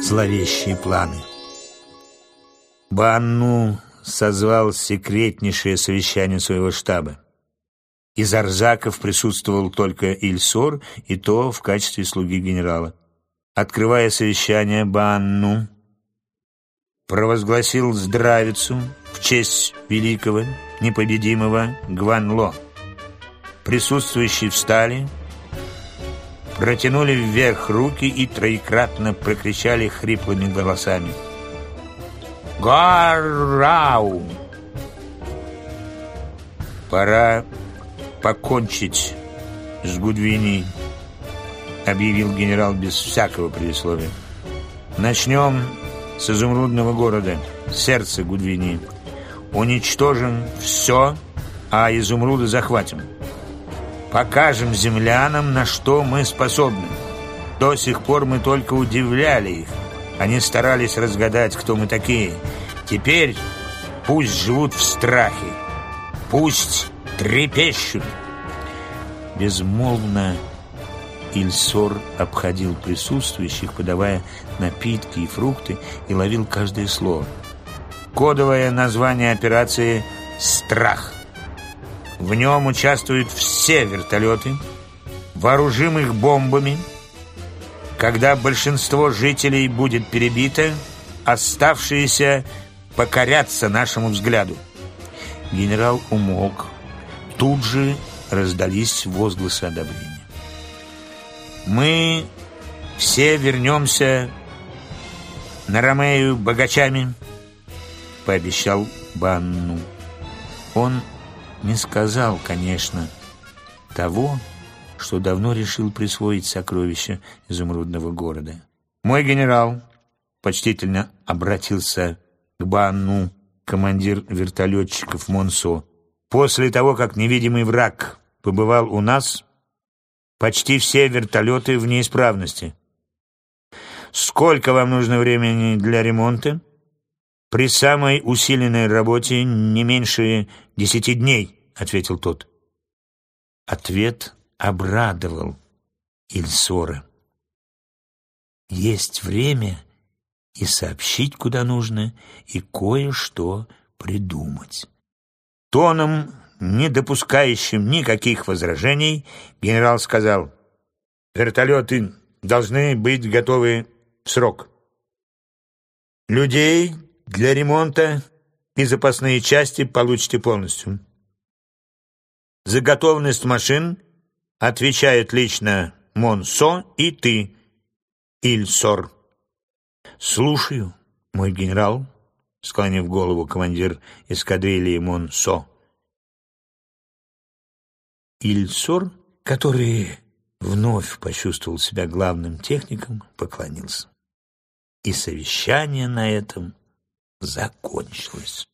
зловещие планы. Банну созвал секретнейшее совещание своего штаба. Из Арзаков присутствовал только Ильсор, и то в качестве слуги генерала. Открывая совещание, Банну провозгласил здравицу в честь великого, непобедимого Гванло. Присутствующие встали, протянули вверх руки и троекратно прокричали хриплыми голосами. «Гарау!» «Пора покончить с Гудвиней», — объявил генерал без всякого предисловия. «Начнем с изумрудного города, сердца Гудвинии. Уничтожим все, а изумруды захватим. Покажем землянам, на что мы способны. До сих пор мы только удивляли их. Они старались разгадать, кто мы такие. Теперь пусть живут в страхе. Пусть трепещут. Безмолвно Ильсор обходил присутствующих, подавая напитки и фрукты, и ловил каждое слово. Кодовое название операции «Страх». В нем участвуют все вертолеты, вооружим их бомбами. Когда большинство жителей будет перебито, оставшиеся покорятся нашему взгляду. Генерал умолк. Тут же раздались возгласы одобрения. Мы все вернемся на Ромею богачами, пообещал Банну. Он не сказал, конечно, того, что давно решил присвоить сокровища изумрудного города. «Мой генерал», — почтительно обратился к Банну, командир вертолетчиков Монсо, «после того, как невидимый враг побывал у нас, почти все вертолеты в неисправности. Сколько вам нужно времени для ремонта?» «При самой усиленной работе не меньше десяти дней», — ответил тот. Ответ обрадовал Ильсора. Есть время и сообщить, куда нужно, и кое-что придумать. Тоном, не допускающим никаких возражений, генерал сказал, «Вертолеты должны быть готовы в срок. Людей для ремонта и запасные части получите полностью. За готовность машин отвечают лично Монсо и ты, Ильсор. Слушаю, мой генерал, склонив голову командир эскадрильи Монсо. Ильсор, который вновь почувствовал себя главным техником, поклонился. И совещание на этом закончилось.